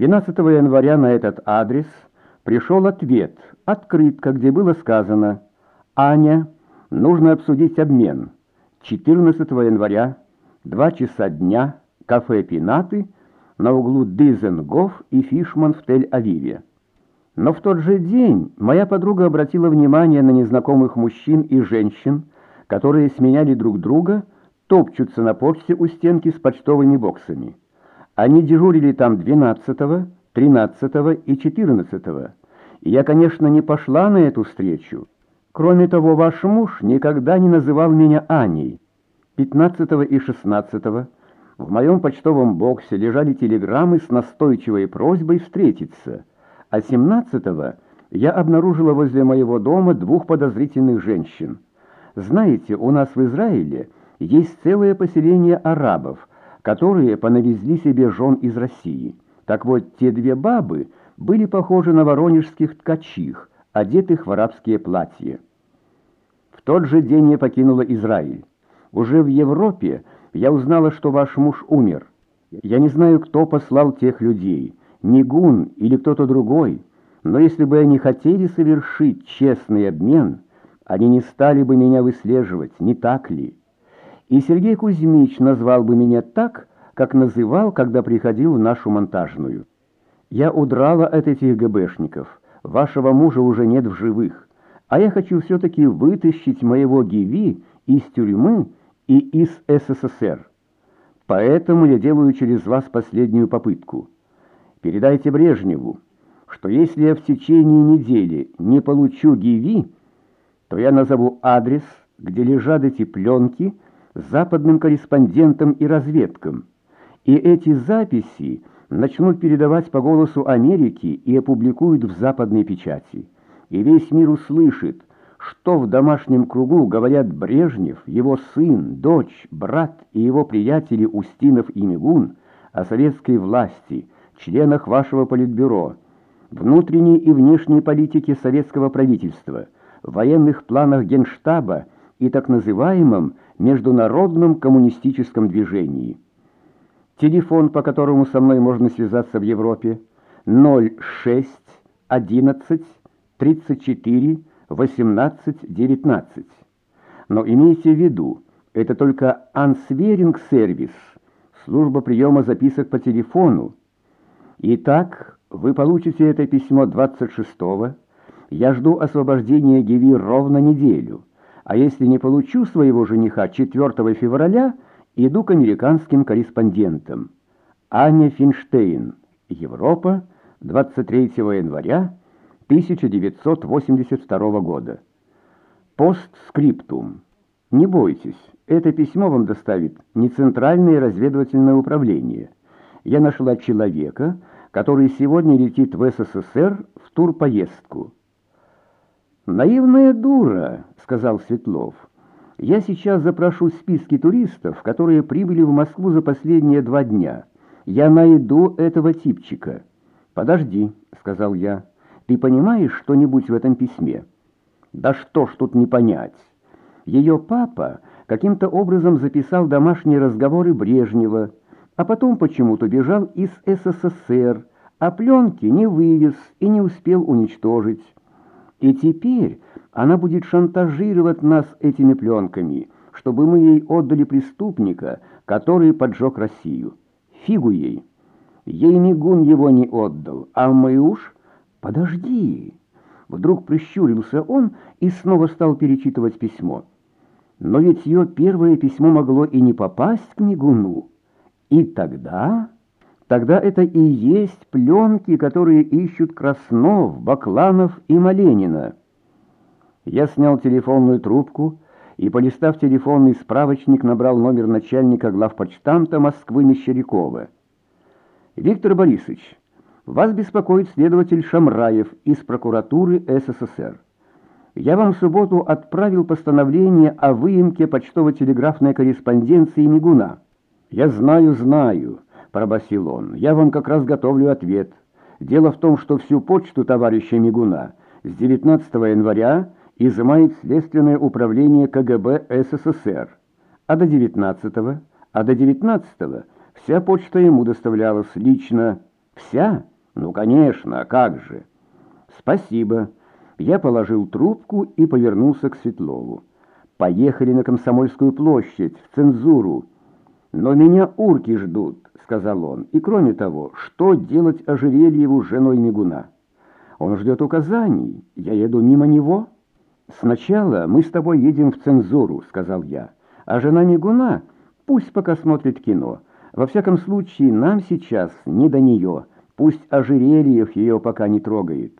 12 января на этот адрес пришел ответ, открытка, где было сказано «Аня, нужно обсудить обмен». 14 января, 2 часа дня, кафе «Пинаты» на углу Дизенгоф и Фишман в Тель-Авиве. Но в тот же день моя подруга обратила внимание на незнакомых мужчин и женщин, которые сменяли друг друга, топчутся на почте у стенки с почтовыми боксами. Они дежурили там 12, 13 и 14. И я, конечно, не пошла на эту встречу. Кроме того, ваш муж никогда не называл меня Аней. 15 и 16 в моем почтовом боксе лежали телеграммы с настойчивой просьбой встретиться, а 17 я обнаружила возле моего дома двух подозрительных женщин. Знаете, у нас в Израиле есть целое поселение арабов, которые понавезли себе жен из России. Так вот, те две бабы были похожи на воронежских ткачих, одетых в арабские платья. В тот же день я покинула Израиль. Уже в Европе я узнала, что ваш муж умер. Я не знаю, кто послал тех людей, Нигун или кто-то другой, но если бы они хотели совершить честный обмен, они не стали бы меня выслеживать, не так ли? И Сергей Кузьмич назвал бы меня так, как называл, когда приходил в нашу монтажную. Я удрала от этих ГБшников, вашего мужа уже нет в живых, а я хочу все-таки вытащить моего Гиви из тюрьмы и из СССР. Поэтому я делаю через вас последнюю попытку. Передайте Брежневу, что если я в течение недели не получу Гиви, то я назову адрес, где лежат эти пленки, западным корреспондентам и разведкам, и эти записи начнут передавать по голосу Америки и опубликуют в западной печати. И весь мир услышит, что в домашнем кругу говорят Брежнев, его сын, дочь, брат и его приятели Устинов и Мигун о советской власти, членах вашего политбюро, внутренней и внешней политике советского правительства – военных планах Генштаба и так называемом международном коммунистическом движении. Телефон, по которому со мной можно связаться в Европе, 06 11 34 18 19. Но имейте в виду, это только ансверинг-сервис, служба приема записок по телефону. Итак, вы получите это письмо 26 я жду освобождения Гиви ровно неделю, а если не получу своего жениха 4 февраля, иду к американским корреспондентам. Аня Финштейн, Европа, 23 января 1982 года. Постскриптум. Не бойтесь, это письмо вам доставит не Центральное разведывательное управление. Я нашла человека, который сегодня летит в СССР в турпоездку. «Наивная дура», — сказал Светлов. «Я сейчас запрошу списки туристов, которые прибыли в Москву за последние два дня. Я найду этого типчика». «Подожди», — сказал я. «Ты понимаешь что-нибудь в этом письме?» «Да что ж тут не понять?» Ее папа каким-то образом записал домашние разговоры Брежнева, а потом почему-то бежал из СССР, а пленки не вывез и не успел уничтожить. И теперь она будет шантажировать нас этими пленками, чтобы мы ей отдали преступника, который поджег Россию. Фигу ей. Ей Мигун его не отдал, а мы уж... Подожди. Вдруг прищурился он и снова стал перечитывать письмо. Но ведь ее первое письмо могло и не попасть к Мигуну. И тогда... Тогда это и есть пленки, которые ищут Краснов, Бакланов и Маленина. Я снял телефонную трубку и, полистав телефонный справочник, набрал номер начальника главпочтамта Москвы Мещерякова. «Виктор Борисович, вас беспокоит следователь Шамраев из прокуратуры СССР. Я вам в субботу отправил постановление о выемке почтово-телеграфной корреспонденции Мигуна. Я знаю, знаю». — пробасил он. «Я вам как раз готовлю ответ. Дело в том, что всю почту товарища Мигуна с 19 января изымает Следственное управление КГБ СССР, а до 19 а до 19 вся почта ему доставлялась лично. Вся? Ну, конечно, а как же? Спасибо. Я положил трубку и повернулся к Светлову. Поехали на Комсомольскую площадь, в цензуру. Но меня урки ждут, сказал он. И кроме того, что делать Ожерельеву женой Мигуна? Он ждет указаний. Я еду мимо него. Сначала мы с тобой едем в цензуру, сказал я. А жена Мигуна пусть пока смотрит кино. Во всяком случае, нам сейчас не до нее. Пусть Ожерельев ее пока не трогает.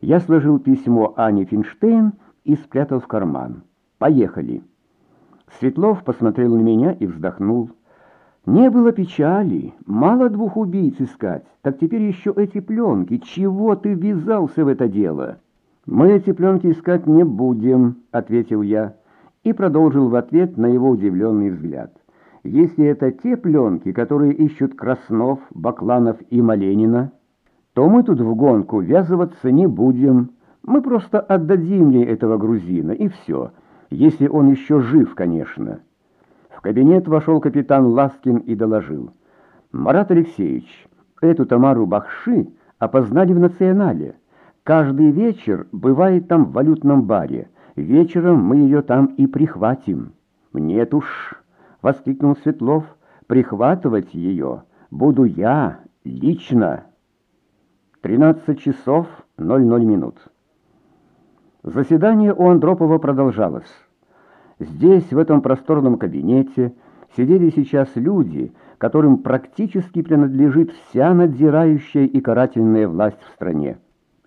Я сложил письмо Ане Финштейн и спрятал в карман. Поехали. Светлов посмотрел на меня и вздохнул. Не было печали, мало двух убийц искать, так теперь еще эти пленки. Чего ты ввязался в это дело? Мы эти пленки искать не будем, ответил я и продолжил в ответ на его удивленный взгляд. Если это те пленки, которые ищут Краснов, Бакланов и Маленина, то мы тут в гонку ввязываться не будем. Мы просто отдадим ей этого грузина, и все. Если он еще жив, конечно. Кабинет вошел капитан Ласкин и доложил. «Марат Алексеевич, эту Тамару Бахши опознали в национале. Каждый вечер бывает там в валютном баре. Вечером мы ее там и прихватим». «Нет уж», — воскликнул Светлов, — «прихватывать ее буду я лично». 13 часов 00 минут. Заседание у Андропова продолжалось. Здесь, в этом просторном кабинете, сидели сейчас люди, которым практически принадлежит вся надзирающая и карательная власть в стране.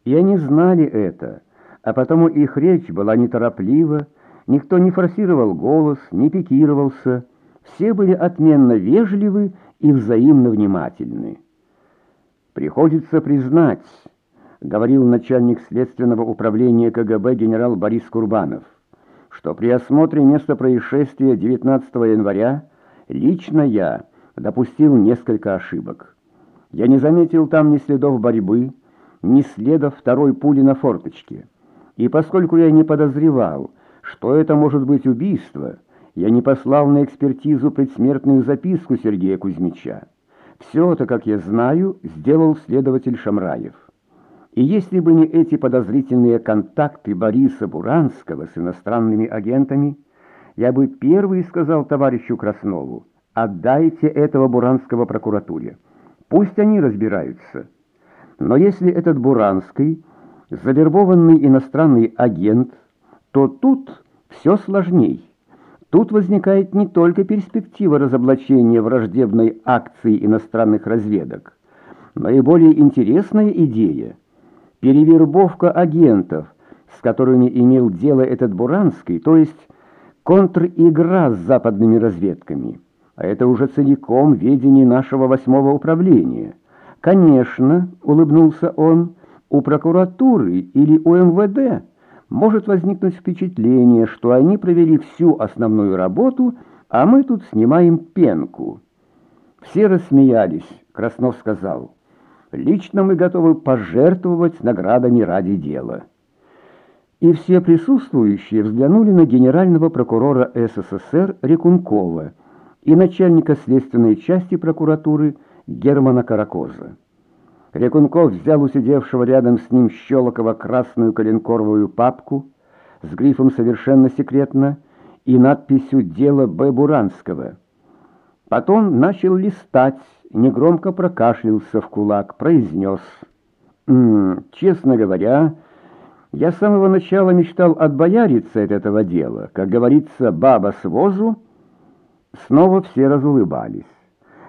И они знали это, а потому их речь была нетороплива, никто не форсировал голос, не пикировался, все были отменно вежливы и взаимно внимательны. «Приходится признать», — говорил начальник следственного управления КГБ генерал Борис Курбанов, что при осмотре места происшествия 19 января лично я допустил несколько ошибок. Я не заметил там ни следов борьбы, ни следов второй пули на форточке. И поскольку я не подозревал, что это может быть убийство, я не послал на экспертизу предсмертную записку Сергея Кузьмича. Все это, как я знаю, сделал следователь Шамраев. И если бы не эти подозрительные контакты Бориса Буранского с иностранными агентами, я бы первый сказал товарищу Краснову, отдайте этого Буранского прокуратуре. Пусть они разбираются. Но если этот Буранский завербованный иностранный агент, то тут все сложней. Тут возникает не только перспектива разоблачения враждебной акции иностранных разведок, но и более интересная идея – перевербовка агентов, с которыми имел дело этот Буранский, то есть контр-игра с западными разведками. А это уже целиком ведение нашего восьмого управления. Конечно, улыбнулся он, у прокуратуры или у МВД – может возникнуть впечатление, что они провели всю основную работу, а мы тут снимаем пенку. Все рассмеялись, Краснов сказал. Лично мы готовы пожертвовать наградами ради дела. И все присутствующие взглянули на генерального прокурора СССР Рекункова и начальника следственной части прокуратуры Германа Каракоза. Рекунков взял у сидевшего рядом с ним Щелокова красную коленкоровую папку с грифом «Совершенно секретно» и надписью «Дело Б. Буранского». Потом начал листать, негромко прокашлялся в кулак, произнес. «М -м, «Честно говоря, я с самого начала мечтал отбояриться от этого дела. Как говорится, баба с возу». Снова все разулыбались.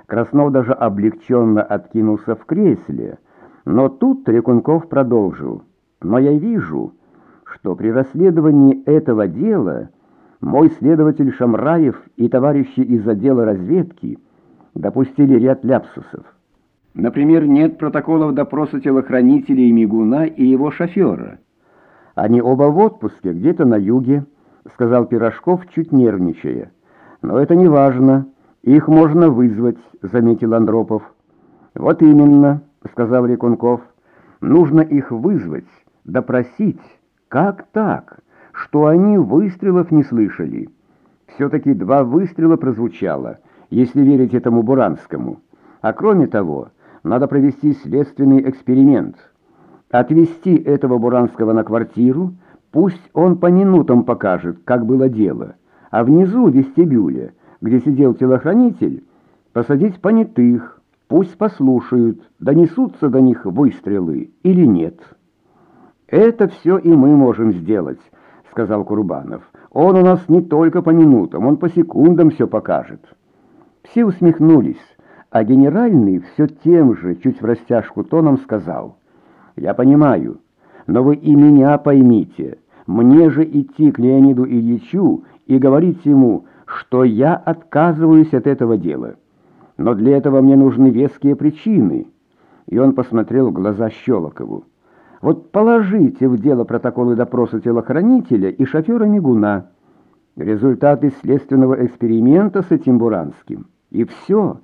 Краснов даже облегченно откинулся в кресле, но тут Трекунков продолжил. «Но я вижу, что при расследовании этого дела мой следователь Шамраев и товарищи из отдела разведки допустили ряд ляпсусов. Например, нет протоколов допроса телохранителей Мигуна и его шофера. Они оба в отпуске, где-то на юге», — сказал Пирожков, чуть нервничая. «Но это не важно». «Их можно вызвать», — заметил Андропов. «Вот именно», — сказал Рекунков. «Нужно их вызвать, допросить. Как так? Что они выстрелов не слышали?» Все-таки два выстрела прозвучало, если верить этому Буранскому. А кроме того, надо провести следственный эксперимент. Отвезти этого Буранского на квартиру, пусть он по минутам покажет, как было дело, а внизу в вестибюле, где сидел телохранитель, посадить понятых, пусть послушают, донесутся до них выстрелы или нет. «Это все и мы можем сделать», — сказал Курбанов. «Он у нас не только по минутам, он по секундам все покажет». Все усмехнулись, а генеральный все тем же, чуть в растяжку тоном сказал. «Я понимаю, но вы и меня поймите. Мне же идти к Леониду Ильичу и говорить ему, что я отказываюсь от этого дела. Но для этого мне нужны веские причины». И он посмотрел в глаза Щелокову. Вот положите в дело протоколы допроса телохранителя и шофера Мигуна, результаты следственного эксперимента с этим Буранским. И все.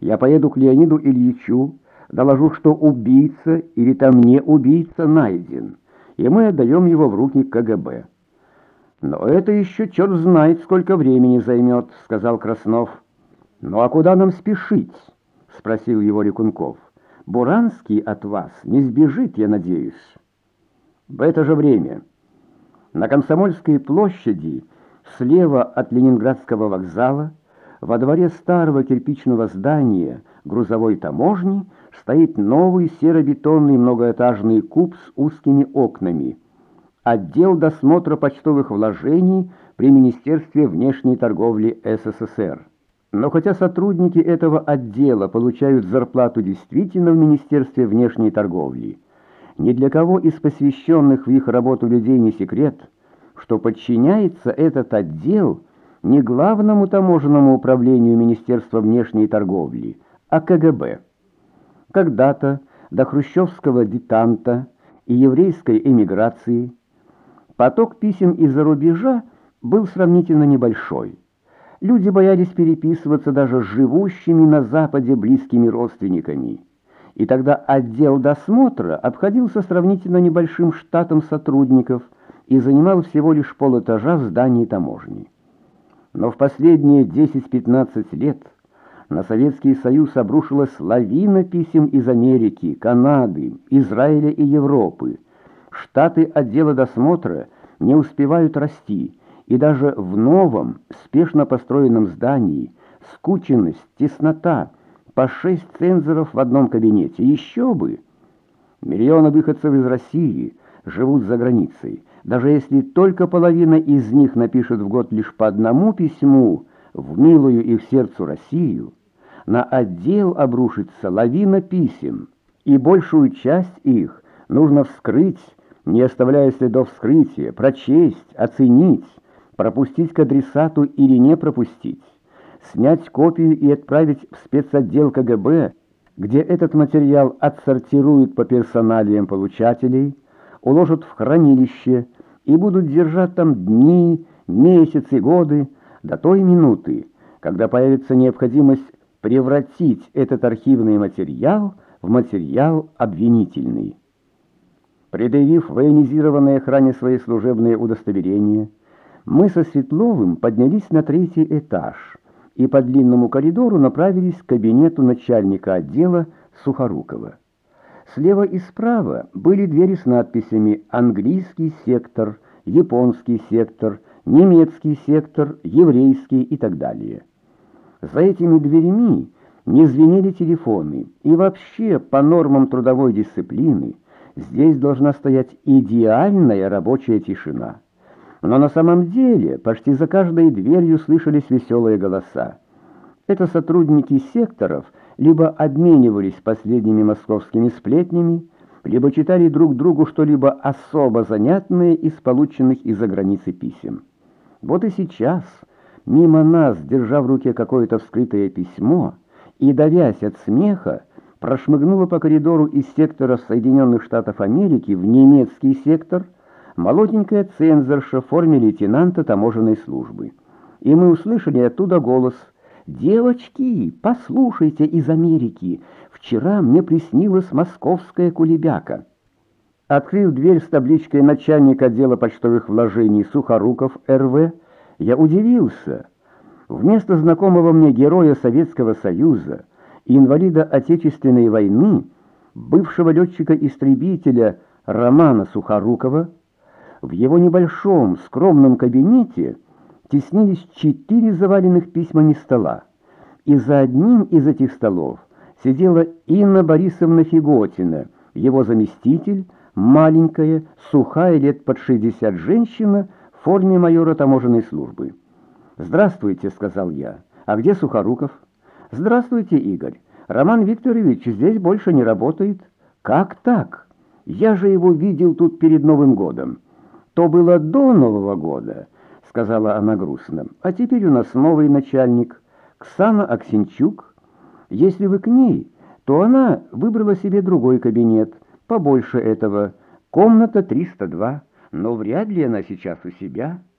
Я поеду к Леониду Ильичу, доложу, что убийца или там не убийца найден, и мы отдаем его в руки КГБ. «Но это еще черт знает, сколько времени займет», — сказал Краснов. «Ну а куда нам спешить?» — спросил его Рекунков. Буранский от вас не сбежит, я надеюсь. В это же время на Комсомольской площади, слева от Ленинградского вокзала, во дворе старого кирпичного здания грузовой таможни стоит новый серо-бетонный многоэтажный куб с узкими окнами. Отдел досмотра почтовых вложений при Министерстве внешней торговли СССР. Но хотя сотрудники этого отдела получают зарплату действительно в Министерстве внешней торговли, ни для кого из посвященных в их работу людей не секрет, что подчиняется этот отдел не главному таможенному управлению Министерства внешней торговли, а КГБ. Когда-то до хрущевского детанта и еврейской эмиграции поток писем из-за рубежа был сравнительно небольшой. Люди боялись переписываться даже с живущими на Западе близкими родственниками. И тогда отдел досмотра обходился сравнительно небольшим штатом сотрудников и занимал всего лишь полэтажа в здании таможни. Но в последние 10-15 лет на Советский Союз обрушилась лавина писем из Америки, Канады, Израиля и Европы. Штаты отдела досмотра не успевают расти, и даже в новом, спешно построенном здании скученность, теснота, по шесть цензоров в одном кабинете. Еще бы! Миллионы выходцев из России живут за границей. Даже если только половина из них напишет в год лишь по одному письму в милую их сердцу Россию, на отдел обрушится лавина писем, и большую часть их нужно вскрыть, не оставляя следов вскрытия, прочесть, оценить, пропустить к адресату или не пропустить, снять копию и отправить в спецотдел КГБ, где этот материал отсортируют по персоналиям получателей, уложат в хранилище и будут держать там дни, месяцы, годы, до той минуты, когда появится необходимость превратить этот архивный материал в материал обвинительный. Предъявив военизированной охране свои служебные удостоверения, мы со Светловым поднялись на третий этаж и по длинному коридору направились к кабинету начальника отдела Сухорукова. Слева и справа были двери с надписями «Английский сектор», «Японский сектор», «Немецкий сектор», «Еврейский» и так далее. За этими дверями не звенели телефоны, и вообще по нормам трудовой дисциплины здесь должна стоять идеальная рабочая тишина. Но на самом деле почти за каждой дверью слышались веселые голоса. Это сотрудники секторов либо обменивались последними московскими сплетнями, либо читали друг другу что-либо особо занятное из полученных из-за границы писем. Вот и сейчас, мимо нас, держа в руке какое-то вскрытое письмо и давясь от смеха, прошмыгнула по коридору из сектора Соединенных Штатов Америки в немецкий сектор – молоденькая цензорша в форме лейтенанта таможенной службы. И мы услышали оттуда голос «Девочки, послушайте из Америки, вчера мне приснилась московская кулебяка». Открыв дверь с табличкой начальник отдела почтовых вложений Сухоруков РВ, я удивился. Вместо знакомого мне героя Советского Союза инвалида Отечественной войны, бывшего летчика-истребителя Романа Сухорукова, в его небольшом скромном кабинете теснились четыре заваленных письмами стола, и за одним из этих столов сидела Инна Борисовна Фиготина, его заместитель, маленькая, сухая, лет под 60 женщина в форме майора таможенной службы. «Здравствуйте», — сказал я. «А где Сухоруков?» «Здравствуйте, Игорь. Роман Викторович здесь больше не работает». «Как так? Я же его видел тут перед Новым годом». «То было до Нового года», — сказала она грустно. «А теперь у нас новый начальник, Ксана Аксенчук. Если вы к ней, то она выбрала себе другой кабинет, побольше этого, комната 302, но вряд ли она сейчас у себя».